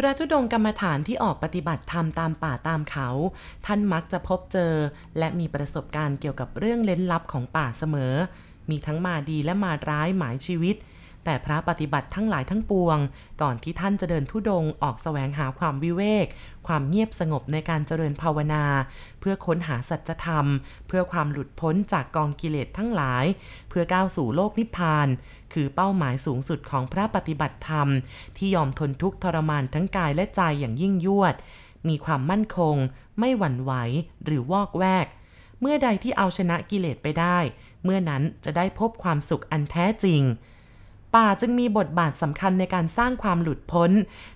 พระธุดงกรรมฐานที่ออกปฏิบัติธรรมตามป่าตามเขา ท่านมักจะพบเจอ และมีประสบการณ์เกี่ยวกับเรื่องเล้นลับของป่าเสมอ มีทั้งมาดีและมาร้ายหมายชีวิต แต่พระปฏิบัติทั้งหลายทั้งปวง ก่อนที่ท่านจะเดินทุดงค์ออกแสวงหาความวิเวก ความเงียบสงบในการเจริญภาวนา เพื่อค้นหาสัจธรรม เพื่อความหลุดพ้นจากกองกิเลสทั้งหลาย เพื่อก้าวสู่โลกนิพพาน คือเป้าหมายสูงสุดของพระปฏิบัติธรรม ที่ยอมทนทุกข์ทรมานทั้งกายและใจอย่างยิ่งยวด มีความมั่นคง ไม่หวั่นไหวหรือวอกแวกเมื่อใดที่เอาชนะกิเลสไปได้ เมื่อนั้นจะได้พบความสุขอันแท้จริง ป่าจึงมีบทบาทสำคัญในการสร้างความหลุดพ้น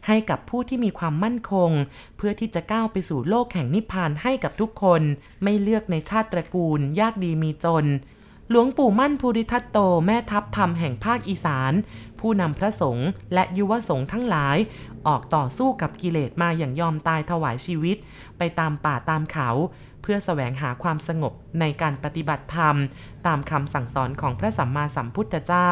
ให้กับผู้ที่มีความมั่นคง เพื่อที่จะก้าวไปสู่โลกแห่งนิพพานให้กับทุกคน ไม่เลือกในชาติตระกูล ยากดีมีจน หลวงปู่มั่นภูริทัตโตแม่ทัพธรรมแห่งภาคอีสาน ผู้นำพระสงฆ์และยุวสงฆ์ทั้งหลาย ออกต่อสู้กับกิเลสมาอย่างยอมตายถวายชีวิต ไปตามป่าตามเขา เพื่อแสวงหาความสงบในการปฏิบัติธรรม ตามคำสั่งสอนของพระสัมมาสัมพุทธเจ้า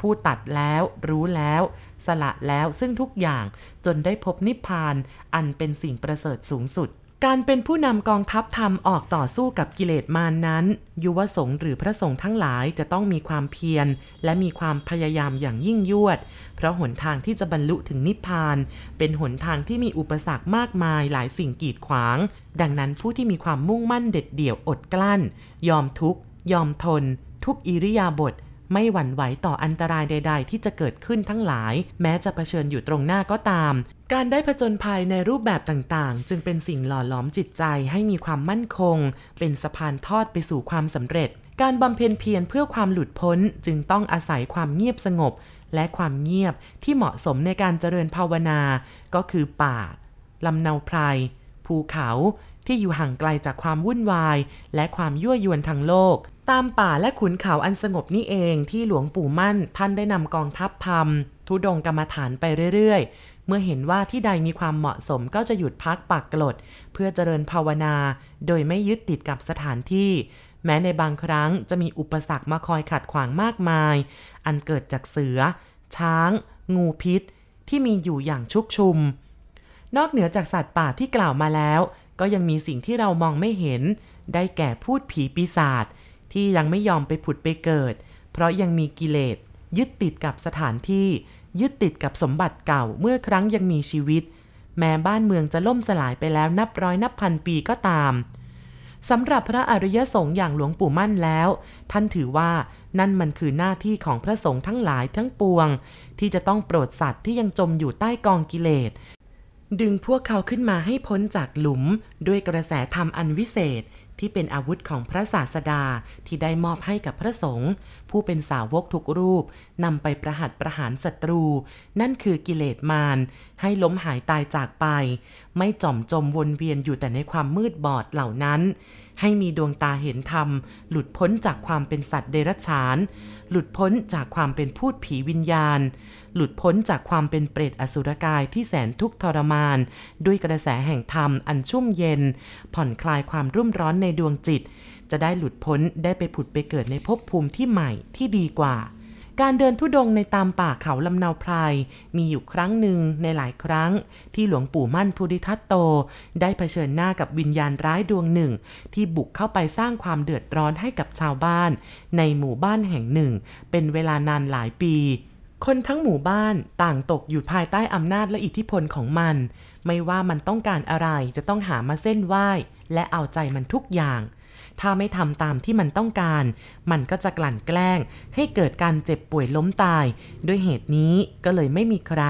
ผู้ตัดแล้วรู้แล้ว สละแล้วซึ่งทุกอย่างจนได้พบนิพพาน อันเป็นสิ่งประเสริฐสูงสุด การเป็นผู้นำกองทัพธรรมออกต่อสู้กับกิเลสมารนนั้น ยุวสงฆ์หรือพระสงฆ์ทั้งหลายจะต้องมีความเพียร และมีความพยายามอย่างยิ่งยวด เพราะหนทางที่จะบรรลุถึงนิพพาน เป็นหนทางที่มีอุปสรรคมากมายหลายสิ่งกีดขวาง ดังนั้นผู้ที่มีความมุ่งมั่นเด็ดเดี่ยวอดกลั้น ยอมทุกข์ยอมทน ทุกอิริยาบถไม่หวั่นไหวต่ออันตรายใด ๆ ที่จะเกิดขึ้นทั้งหลาย แม้จะเผชิญอยู่ตรงหน้าก็ตาม การได้ผจญภัยในรูปแบบต่างๆ จึงเป็นสิ่งหล่อหลอมจิตใจให้มีความมั่นคง เป็นสะพานทอดไปสู่ความสำเร็จ การบำเพ็ญเพียรเพื่อความหลุดพ้นจึงต้องอาศัยความเงียบสงบ และความเงียบที่เหมาะสมในการเจริญภาวนา ก็คือป่าลำเนาไพรภูเขาที่อยู่ห่างไกลจากความวุ่นวาย และความยั่วยวนทางโลก ตามป่าและขุนเขาอันสงบนี่เองที่หลวงปู่มั่นท่านได้นำกองทัพธรรมทุดงกรรมฐานไปเรื่อยๆ มื่อเห็นว่าที่ใดมีความเหมาะสมก็จะหยุดพักปักกลด เพื่อเจริญภาวนา โดยไม่ยึดติดกับสถานที่ แม้ในบางครั้งจะมีอุปสรรคมาคอยขัดขวางมากมาย อันเกิดจากเสือ ช้าง งูพิษ ที่มีอยู่อย่างชุกชุม นอกเหนือจากสัตว์ป่าที่กล่าวมาแล้ว ก็ยังมีสิ่งที่เรามองไม่เห็น ได้แก่พูดผีปีศาจที่ยังไม่ยอมไปผุดไปเกิด เพราะยังมีกิเลสยึดติดกับสถานที่ ยึดติดกับสมบัติเก่าเมื่อครั้งยังมีชีวิต แม้บ้านเมืองจะล่มสลายไปแล้วนับร้อยนับพันปีก็ตามสำหรับพระอริยสงฆ์อย่างหลวงปู่มั่นแล้ว ท่านถือว่านั่นมันคือหน้าที่ของพระสงฆ์ทั้งหลายทั้งปวง ที่จะต้องโปรดสัตว์ที่ยังจมอยู่ใต้กองกิเลส ดึงพวกเขาขึ้นมาให้พ้นจากหลุมด้วยกระแสธรรมอันวิเศษ ที่เป็นอาวุธของพระศาสดาที่ได้มอบให้กับพระสงฆ์ผู้เป็นสาวกทุกรูปนำไปประหัตประหารศัตรู นั่นคือกิเลสมาร ให้ล้มหายตายจากไป ไม่จอมจมวนเวียนอยู่แต่ในความมืดบอดเหล่านั้น ให้มีดวงตาเห็นธรรม หลุดพ้นจากความเป็นสัตว์เดรัจฉาน หลุดพ้นจากความเป็นพูดผีวิญญาณ หลุดพ้นจากความเป็นเปรตอสุรกายที่แสนทุกข์ทรมาน ด้วยกระแสแห่งธรรมอันชุ่มเย็น ผ่อนคลายความรุ่มร้อนในดวงจิต จะได้หลุดพ้นได้ไปผุดไปเกิดในภพภูมิที่ใหม่ที่ดีกว่า การเดินทุดงในตามป่าเขาลำเนาไพรมีอยู่ครั้งหนึ่งในหลายครั้ง ที่หลวงปู่มั่นภูริทัตโต ได้เผชิญหน้ากับวิญญาณร้ายดวงหนึ่ง ที่บุกเข้าไปสร้างความเดือดร้อนให้กับชาวบ้าน ในหมู่บ้านแห่งหนึ่ง เป็นเวลานานหลายปี คนทั้งหมู่บ้านต่างตกอยู่ภายใต้อำนาจและอิทธิพลของมัน ไม่ว่ามันต้องการอะไรจะต้องหามาเส้นไหว้ และเอาใจมันทุกอย่าง ถ้าไม่ทำตามที่มันต้องการ มันก็จะกลั่นแกล้ง ให้เกิดการเจ็บป่วยล้มตาย ด้วยเหตุนี้ก็เลยไม่มีใคร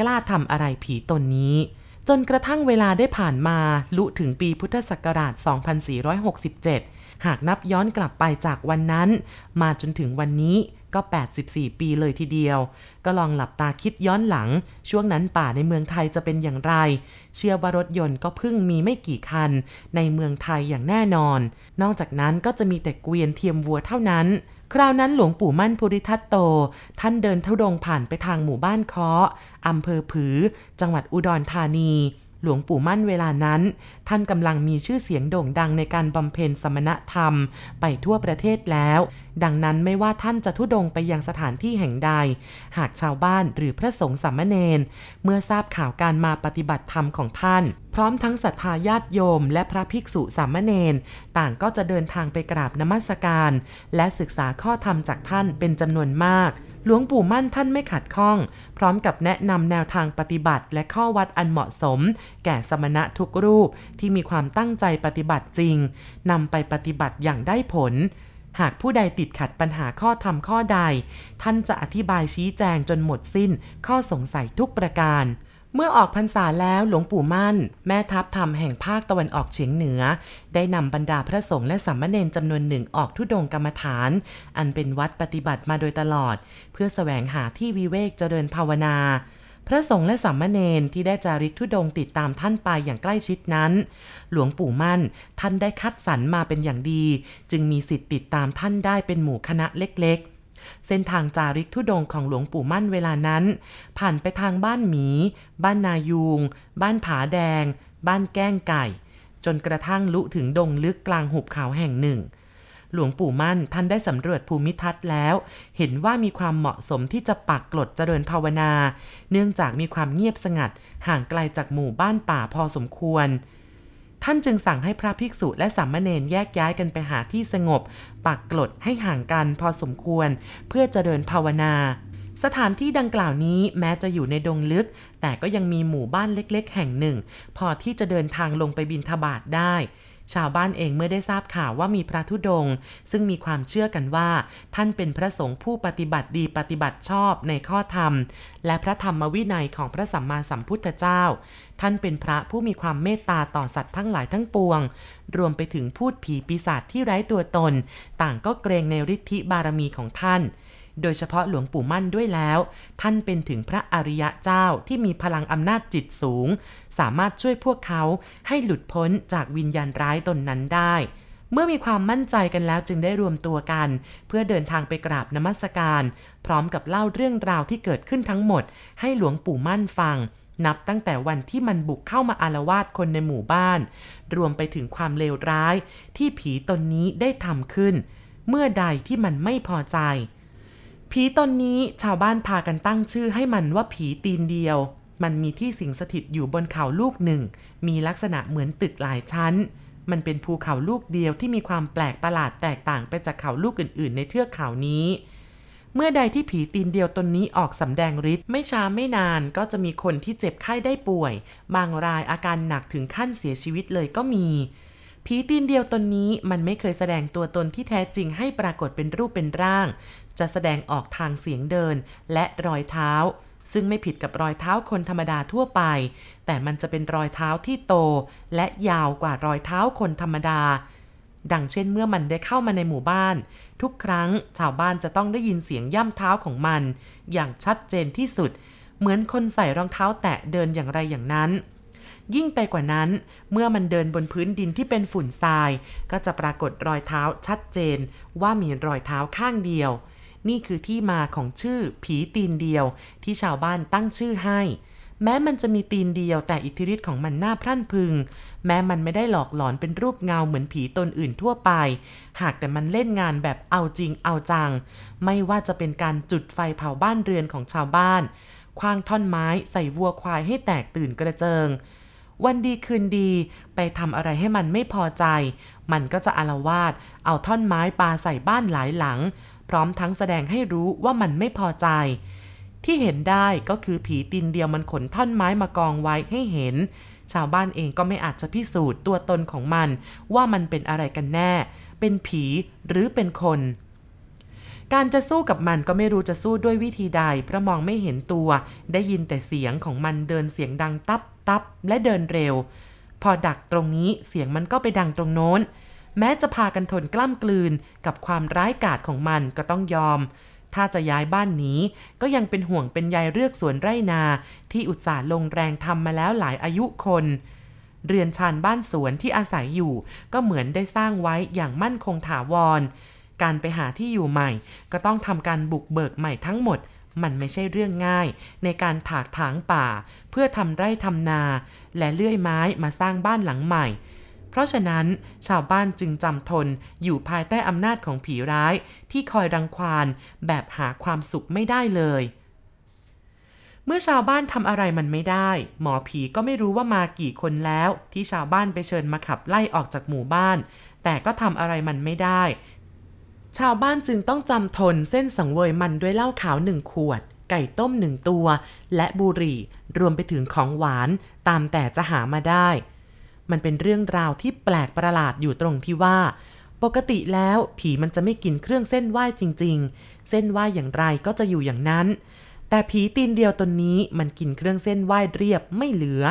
กล้าทำอะไรผีตนนี้ จนกระทั่งเวลาได้ผ่านมาลุถึงปีพุทธศักราช 2467 หากนับย้อนกลับไปจากวันนั้น มาจนถึงวันนี้ ก็ 84 ปีเลยทีเดียว ก็ลองหลับตาคิดย้อนหลัง ช่วงนั้นป่าในเมืองไทยจะเป็นอย่างไร เชื่อว่ารถยนต์ก็เพิ่งมีไม่กี่คัน ในเมืองไทยอย่างแน่นอน นอกจากนั้นก็จะมีแต่เกวียนเทียมวัวเท่านั้น คราวนั้นหลวงปู่มั่นภูริทัตโต ท่านเดินทุดงผ่านไปทางหมู่บ้านเคาะอำเภอผือ จังหวัดอุดรธานี หลวงปู่มั่นเวลานั้น ท่านกำลังมีชื่อเสียงโด่งดังในการบำเพ็ญสมณธรรมไปทั่วประเทศแล้ว ดังนั้นไม่ว่าท่านจะทุดงไปยังสถานที่แห่งใด หากชาวบ้านหรือพระสงฆ์สามเณรเมื่อทราบข่าวการมาปฏิบัติธรรมของท่าน พร้อมทั้งศรัทธาญาติโยม และพระภิกษุสามเณรต่างก็จะเดินทางไปกราบนมัสการ และศึกษาข้อธรรมจากท่านเป็นจำนวนมาก หลวงปู่มั่นท่านไม่ขัดข้อง พร้อมกับแนะนำแนวทางปฏิบัติและข้อวัดอันเหมาะสม แก่สมณะทุกรูปที่มีความตั้งใจปฏิบัติจริงนำไปปฏิบัติอย่างได้ผล หากผู้ใดติดขัดปัญหาข้อธรรมข้อใด ท่านจะอธิบายชี้แจงจนหมดสิ้นข้อสงสัยทุกประการ เมื่อออกพรรษาแล้วหลวงปู่มั่น แม่ทัพธรรมแห่งภาคตะวันออกเฉียงเหนือ ได้นำบรรดาพระสงฆ์และสัมมเนนจำนวนหนึ่งออกทุดงกรรมฐาน อันเป็นวัดปฏิบัติมาโดยตลอด เพื่อสแสวงหาที่วิเวกเจริญภาวนา พระสงฆ์และสัมมเนนที่ได้จาริกทุดงติดตามท่านไปอย่างใกล้ชิดนั้น หลวงปู่มั่นท่านได้คัดสรรมาเป็นอย่างดี จึงมีสิทธิ์ติดตามท่านได้เป็นหมู่คณะเล็ก เส้นทางจาริกทุดงของหลวงปู่มั่นเวลานั้น ผ่านไปทางบ้านหมี บ้านนายูง บ้านผาแดง บ้านแก้งไก่ จนกระทั่งลุถึงดงลึกกลางหุบเขาแห่งหนึ่ง หลวงปู่มั่นท่านได้สำรวจภูมิทัศน์แล้ว เห็นว่ามีความเหมาะสมที่จะปักกลดเจริญภาวนา เนื่องจากมีความเงียบสงัดห่างไกลจากหมู่บ้านป่าพอสมควร ท่านจึงสั่งให้พระภิกษุและสามเณรแยกย้ายกันไปหาที่สงบ ปักกลดให้ห่างกันพอสมควร เพื่อจะเดินภาวนา สถานที่ดังกล่าวนี้แม้จะอยู่ในดงลึก แต่ก็ยังมีหมู่บ้านเล็กๆ แห่งหนึ่ง พอที่จะเดินทางลงไปบินทบาทได้ ชาวบ้านเองเมื่อได้ทราบข่าวว่ามีพระธุดงค์ซึ่งมีความเชื่อกันว่า ท่านเป็นพระสงฆ์ผู้ปฏิบัติดีปฏิบัติชอบในข้อธรรม และพระธรรมวินัยของพระสัมมาสัมพุทธเจ้า ท่านเป็นพระผู้มีความเมตตาต่อสัตว์ทั้งหลายทั้งปวง รวมไปถึงพูดผีปีศาจที่ไร้ตัวตน ต่างก็เกรงในฤทธิบารมีของท่าน โดยเฉพาะหลวงปู่มั่นด้วยแล้ว ท่านเป็นถึงพระอริยะเจ้าที่มีพลังอำนาจจิตสูง สามารถช่วยพวกเขาให้หลุดพ้นจากวิญญาณร้ายตนนั้นได้ เมื่อมีความมั่นใจกันแล้วจึงได้รวมตัวกัน เพื่อเดินทางไปกราบนมัสการ พร้อมกับเล่าเรื่องราวที่เกิดขึ้นทั้งหมด ให้หลวงปู่มั่นฟังนับตั้งแต่วันที่มันบุกเข้ามาอารวาสคนในหมู่บ้าน รวมไปถึงความเลวร้ายที่ผีตนนี้ได้ทำขึ้น เมื่อใดที่มันไม่พอใจ ผีตนนี้ชาวบ้านพากันตั้งชื่อให้มันว่าผีตีนเดียว มันมีที่สิงสถิตอยู่บนเขาลูกหนึ่ง มีลักษณะเหมือนตึกหลายชั้น มันเป็นภูเขาลูกเดียวที่มีความแปลกประหลาดแตกต่างไปจากเขาลูกอื่น ๆ ในเทือกเขานี้เมื่อใดที่ผีตีนเดียวตนนี้ออกสำแดงฤทธิ์ไม่ช้าไม่นานก็จะมีคนที่เจ็บไข้ได้ป่วย บางรายอาการหนักถึงขั้นเสียชีวิตเลยก็มี ผีตีนเดียวตนนี้มันไม่เคยแสดงตัวตนที่แท้จริงให้ปรากฏเป็นรูปเป็นร่าง จะแสดงออกทางเสียงเดินและรอยเท้า ซึ่งไม่ผิดกับรอยเท้าคนธรรมดาทั่วไป แต่มันจะเป็นรอยเท้าที่โต และยาวกว่ารอยเท้าคนธรรมดา ดังเช่นเมื่อมันได้เข้ามาในหมู่บ้าน ทุกครั้งชาวบ้านจะต้องได้ยินเสียงย่ำเท้าของมัน อย่างชัดเจนที่สุด เหมือนคนใส่รองเท้าแตะเดินอย่างไรอย่างนั้น ยิ่งไปกว่านั้น เมื่อมันเดินบนพื้นดินที่เป็นฝุ่นทราย ก็จะปรากฏรอยเท้าชัดเจน ว่ามีรอยเท้าข้างเดียว นี่คือที่มาของชื่อผีตีนเดียว ที่ชาวบ้านตั้งชื่อให้ แม้มันจะมีตีนเดียวแต่อิทธิฤทธิ์ของมันน่าพรั่นพึง แม้มันไม่ได้หลอกหลอนเป็นรูปเงาเหมือนผีตนอื่นทั่วไป หากแต่มันเล่นงานแบบเอาจริงเอาจัง ไม่ว่าจะเป็นการจุดไฟเผาบ้านเรือนของชาวบ้านคว้างท่อนไม้ใส่วัวควายให้แตกตื่นกระเจิง วันดีคืนดี ไปทำอะไรให้มันไม่พอใจ มันก็จะอารวาสเอาท่อนไม้ปาใส่บ้านหลายหลัง พร้อมทั้งแสดงให้รู้ว่ามันไม่พอใจ ที่เห็นได้ก็คือผีตินเดียวมันขนท่อนไม้มากองไว้ให้เห็น ชาวบ้านเองก็ไม่อาจจะพิสูจน์ตัวตนของมัน ว่ามันเป็นอะไรกันแน่ เป็นผีหรือเป็นคน การจะสู้กับมันก็ไม่รู้จะสู้ด้วยวิธีใด เพราะมองไม่เห็นตัว ได้ยินแต่เสียงของมันเดินเสียงดังตับตับและเดินเร็ว พอดักตรงนี้เสียงมันก็ไปดังตรงโน้น แม้จะพากันทนกล้ำกลืนกับความร้ายกาจของมันก็ต้องยอม ถ้าจะย้ายบ้านหนีก็ยังเป็นห่วงเป็นใยเลือกสวนไร่นา ที่อุตส่าห์ลงแรงทำมาแล้วหลายอายุคนเรือนชานบ้านสวนที่อาศัยอยู่ ก็เหมือนได้สร้างไว้อย่างมั่นคงถาวร การไปหาที่อยู่ใหม่ ก็ต้องทำการบุกเบิกใหม่ทั้งหมด มันไม่ใช่เรื่องง่าย ในการถากถางป่า เพื่อทำไร่ทำนา และเลื่อยไม้มาสร้างบ้านหลังใหม่ เพราะฉะนั้น ชาวบ้านจึงจำทนอยู่ภายใต้อำนาจของผีร้าย ที่คอยรังควานแบบหาความสุขไม่ได้เลยเมื่อชาวบ้านทำอะไรมันไม่ได้ หมอผีก็ไม่รู้ว่ามากี่คนแล้ว ที่ชาวบ้านไปเชิญมาขับไล่ออกจากหมู่บ้าน แต่ก็ทำอะไรมันไม่ได้ ชาวบ้านจึงต้องจำทนเส้นสังเวยมันด้วยเหล้าขาวหนึ่งขวด ไก่ต้มหนึ่งตัว และบุหรี่ รวมไปถึงของหวานตามแต่จะหามาได้ มันเป็นเรื่องราวที่แปลกประหลาดอยู่ตรงที่ว่า ปกติแล้วผีมันจะไม่กินเครื่องเส้นไหว้จริง ๆ เส้นไหว้อย่างไรก็จะอยู่อย่างนั้น แต่ผีตีนเดียวตนนี้มันกินเครื่องเส้นไหว้เรียบไม่เหลือ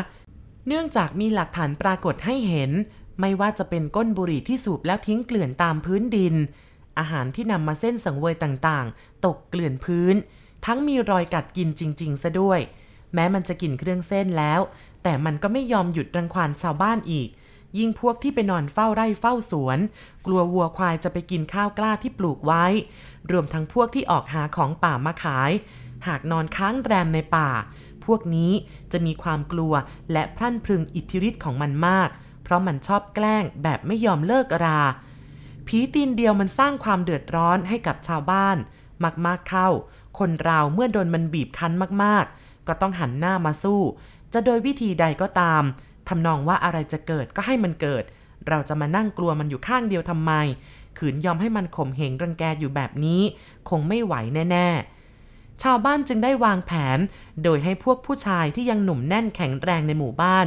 เนื่องจากมีหลักฐานปรากฏให้เห็น ไม่ว่าจะเป็นก้นบุหรี่ที่สูบแล้วทิ้งเกลื่อนตามพื้นดิน อาหารที่นำมาเส้นสังเวยต่างๆ ตกเกลื่อนพื้น ทั้งมีรอยกัดกินจริง ๆ ซะด้วย แม้มันจะกินเครื่องเส้นแล้ว แต่มันก็ไม่ยอมหยุดรังควานชาวบ้านอีก ยิ่งพวกที่ไปนอนเฝ้าไร่เฝ้าสวน กลัววัวควายจะไปกินข้าวกล้าที่ปลูกไว้ รวมทั้งพวกที่ออกหาของป่ามาขาย หากนอนค้างแรมในป่า พวกนี้จะมีความกลัวและพลั่นพรึงอิทธิฤทธิ์ของมันมาก เพราะมันชอบแกล้งแบบไม่ยอมเลิกรา ผีตีนเดียวมันสร้างความเดือดร้อนให้กับชาวบ้าน มากๆเข้า คนเราเมื่อโดนมันบีบคั้นมากๆ ก็ต้องหันหน้ามาสู้ จะโดยวิธีใดก็ตามทำนองว่าอะไรจะเกิดก็ให้มันเกิด เราจะมานั่งกลัวมันอยู่ข้างเดียวทำไม ขืนยอมให้มันข่มเหงรังแกอยู่แบบนี้ คงไม่ไหวแน่ ๆ ชาวบ้านจึงได้วางแผน โดยให้พวกผู้ชายที่ยังหนุ่มแน่นแข็งแรงในหมู่บ้าน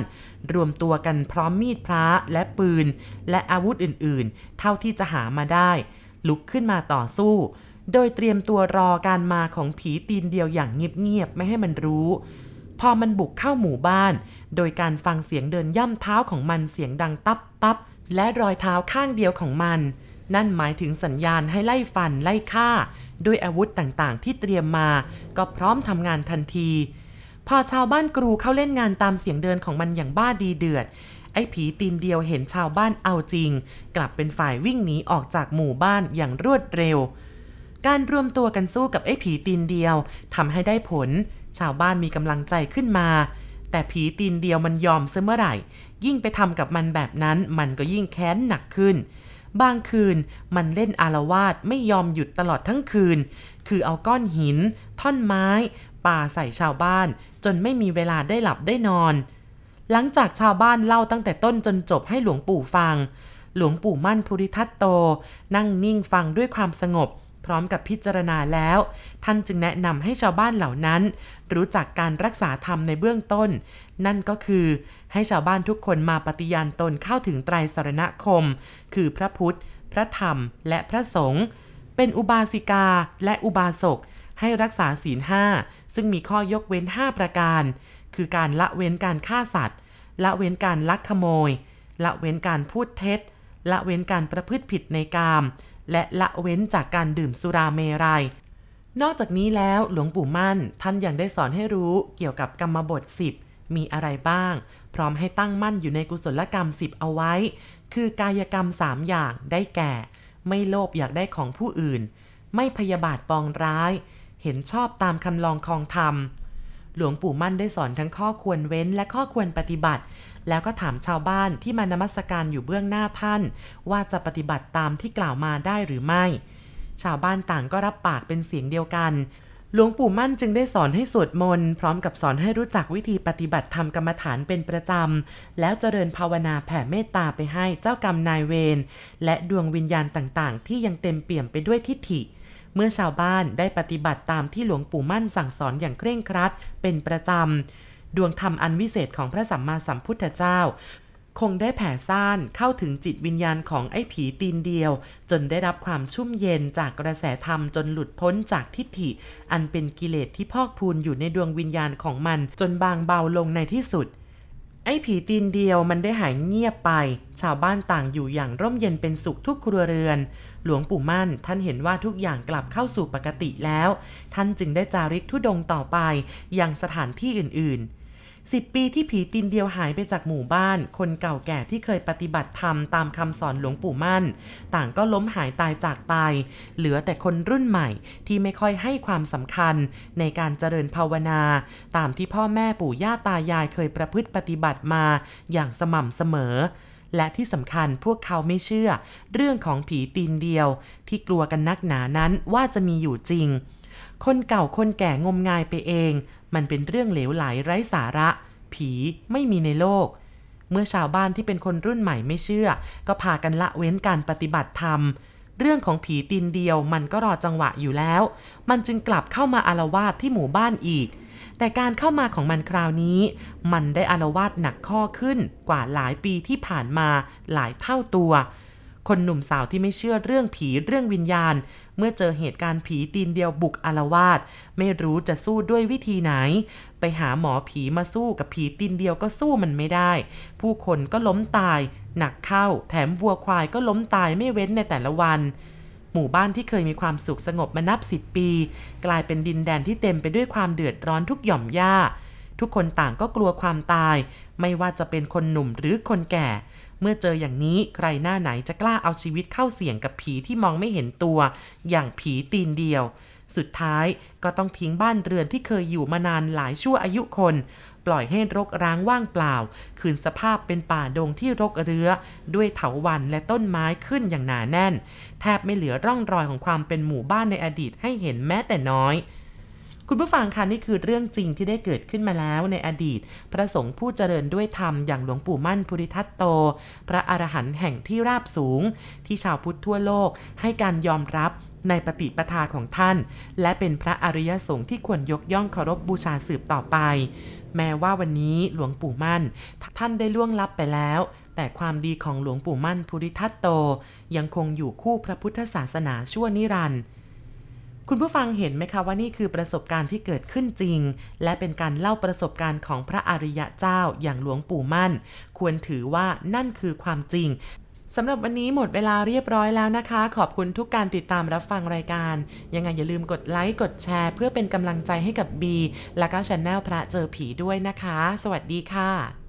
รวมตัวกันพร้อมมีดพระและปืน และอาวุธอื่นๆ เท่าที่จะหามาได้ ลุกขึ้นมาต่อสู้ โดยเตรียมตัวรอการมาของผีตีนเดียวอย่างเงียบๆไม่ให้มันรู้พอมันบุกเข้าหมู่บ้าน โดยการฟังเสียงเดินย่ำเท้าของมันเสียงดังตับตับและรอยเท้าข้างเดียวของมัน นั่นหมายถึงสัญญาณให้ไล่ฟันไล่ฆ่า ด้วยอาวุธต่างๆ ที่เตรียมมา ก็พร้อมทำงานทันที พอชาวบ้านกรูเข้าเล่นงานตามเสียงเดินของมันอย่างบ้าดีเดือด ไอ้ผีตีนเดียวเห็นชาวบ้านเอาจริง กลับเป็นฝ่ายวิ่งหนีออกจากหมู่บ้านอย่างรวดเร็ว การรวมตัวกันสู้กับไอ้ผีตีนเดียวทำให้ได้ผล ชาวบ้านมีกำลังใจขึ้นมาแต่ผีตีนเดียวมันยอมเสเมื่อไหร่ ยิ่งไปทำกับมันแบบนั้น มันก็ยิ่งแค้นหนักขึ้น บางคืนมันเล่นอารวาสไม่ยอมหยุดตลอดทั้งคืน คือเอาก้อนหิน ท่อนไม้ป่าใส่ชาวบ้าน จนไม่มีเวลาได้หลับได้นอน หลังจากชาวบ้านเล่าตั้งแต่ต้นจนจบให้หลวงปู่ฟัง หลวงปู่มั่นภูริทัตโต นั่งนิ่งฟังด้วยความสงบ พร้อมกับพิจารณาแล้ว ท่านจึงแนะนำให้ชาวบ้านเหล่านั้น รู้จักการรักษาธรรมในเบื้องต้น นั่นก็คือ ให้ชาวบ้านทุกคนมาปฏิญาณตนเข้าถึงไตรสรณคม คือพระพุทธ พระธรรม และพระสงฆ์เป็นอุบาสิกาและอุบาสกให้รักษาศีลห้าซึ่งมีข้อยกเว้น 5 ประการ คือการละเว้นการฆ่าสัตว์ ละเว้นการลักขโมย ละเว้นการพูดเท็จ ละเว้นการประพฤติผิดในกาม และละเว้นจากการดื่มสุราเมรยัย นอกจากนี้แล้วหลวงปู่มั่นท่านยังได้สอนให้รู้เกี่ยวกับกรรมบท 10 มีอะไรบ้าง พร้อมให้ตั้งมั่นอยู่ในกุศลกรรม 10 เอาไว้ คือกายกรรม 3 อย่างได้แก่ ไม่โลภอยากได้ของผู้อื่น ไม่พยาบาทปองร้าย เห็นชอบตามคำลองคองธรรมหลวงปู่มั่นได้สอนทั้งข้อควรเว้นและข้อควรปฏิบัติ แล้วก็ถามชาวบ้านที่มานมัสการอยู่เบื้องหน้าท่าน ว่าจะปฏิบัติตามที่กล่าวมาได้หรือไม่ ชาวบ้านต่างก็รับปากเป็นเสียงเดียวกันหลวงปู่มั่นจึงได้สอนให้สวดมนต์พร้อมกับสอนให้รู้จักวิธีปฏิบัติธรรมกรรมฐานเป็นประจำ แล้วเจริญภาวนาแผ่เมตตาไปให้เจ้ากรรมนายเวรและดวงวิญญาณต่างๆ ที่ยังเต็มเปี่ยมไปด้วยทิฏฐิ เมื่อชาวบ้านได้ปฏิบัติตามที่หลวงปู่มั่นสั่งสอนอย่างเคร่งครัดเป็นประจำ ดวงธรรมอันวิเศษของพระสัมมาสัมพุทธเจ้า คงได้แผ่ซ่านเข้าถึงจิตวิญญาณของไอ้ผีตีนเดียว จนได้รับความชุ่มเย็นจากกระแสธรรมจนหลุดพ้นจากทิฏฐิ อันเป็นกิเลสที่พอกพูนอยู่ในดวงวิญญาณของมัน จนบางเบาลงในที่สุดไอ้ผีตีนเดียวมันได้หายเงียบไป ชาวบ้านต่างอยู่อย่างร่มเย็นเป็นสุขทุกครัวเรือน หลวงปู่มั่นท่านเห็นว่าทุกอย่างกลับเข้าสู่ปกติแล้ว ท่านจึงได้จาริกทุดงต่อไปยังสถานที่อื่นๆ สิบปีที่ผีตีนเดียวหายไปจากหมู่บ้าน คนเก่าแก่ที่เคยปฏิบัติธรรมตามคำสอนหลวงปู่มั่น ต่างก็ล้มหายตายจากไป เหลือแต่คนรุ่นใหม่ที่ไม่ค่อยให้ความสำคัญในการเจริญภาวนา ตามที่พ่อแม่ปู่ย่าตายายเคยประพฤติปฏิบัติมาอย่างสม่ำเสมอและที่สำคัญพวกเขาไม่เชื่อ เรื่องของผีตีนเดียว ที่กลัวกันนักหนานั้นว่าจะมีอยู่จริง คนเก่าคนแก่งมงายไปเอง มันเป็นเรื่องเหลวไหลไร้สาระ ผีไม่มีในโลก เมื่อชาวบ้านที่เป็นคนรุ่นใหม่ไม่เชื่อ ก็พากันละเว้นการปฏิบัติธรรม เรื่องของผีตีนเดียวมันก็รอจังหวะอยู่แล้ว มันจึงกลับเข้ามาอารวาสที่หมู่บ้านอีก แต่การเข้ามาของมันคราวนี้ มันได้อารวาสหนักข้อขึ้นกว่าหลายปีที่ผ่านมาหลายเท่าตัวคนหนุ่มสาวที่ไม่เชื่อเรื่องผีเรื่องวิญญาณ เมื่อเจอเหตุการณ์ผีตีนเดียวบุกอารวาสไม่รู้จะสู้ด้วยวิธีไหน ไปหาหมอผีมาสู้กับผีตีนเดียวก็สู้มันไม่ได้ ผู้คนก็ล้มตาย หนักเข้า แถมวัวควายก็ล้มตายไม่เว้นในแต่ละวันหมู่บ้านที่เคยมีความสุขสงบมานับสิบปี กลายเป็นดินแดนที่เต็มไปด้วยความเดือดร้อนทุกหย่อมย่า ทุกคนต่างก็กลัวความตาย ไม่ว่าจะเป็นคนหนุ่มหรือคนแก่ เมื่อเจออย่างนี้ใครหน้าไหนจะกล้าเอาชีวิตเข้าเสี่ยงกับผีที่มองไม่เห็นตัว อย่างผีตีนเดียว สุดท้ายก็ต้องทิ้งบ้านเรือนที่เคยอยู่มานานหลายชั่วอายุคน ปล่อยให้รกร้างว่างเปล่า คืนสภาพเป็นป่าดงที่รกเรื้อ ด้วยเถาวัลย์และต้นไม้ขึ้นอย่างหนาแน่น แทบไม่เหลือร่องรอยของความเป็นหมู่บ้านในอดีตให้เห็นแม้แต่น้อย คุณผู้ฟังคะนี่คือเรื่องจริงที่ได้เกิดขึ้นมาแล้วในอดีต พระสงฆ์ผู้เจริญด้วยธรรมอย่างหลวงปู่มั่นภูริทัตโต พระอรหันต์แห่งที่ราบสูง ที่ชาวพุทธทั่วโลกให้การยอมรับในปฏิปทาของท่าน และเป็นพระอริยสงฆ์ที่ควรยกย่องเคารพบบูชาสืบต่อไป แม้ว่าวันนี้หลวงปู่มั่น ท่านได้ล่วงลับไปแล้ว แต่ความดีของหลวงปู่มั่นภูริทัตโต ยังคงอยู่คู่พระพุทธศาสนาชั่วนิรันดร์ คุณผู้ฟังเห็นไหมคะว่านี่คือประสบการณ์ที่เกิดขึ้นจริง และเป็นการเล่าประสบการณ์ของพระอริยะเจ้าอย่างหลวงปู่มั่น ควรถือว่านั่นคือความจริงสำหรับวันนี้หมดเวลาเรียบร้อยแล้วนะคะ ขอบคุณทุกการติดตามรับฟังรายการ ยังไงอย่าลืมกดไลค์ กดแชร์ เพื่อเป็นกำลังใจให้กับบีและก็ช anel พระเจอผีด้วยนะคะ สวัสดีค่ะ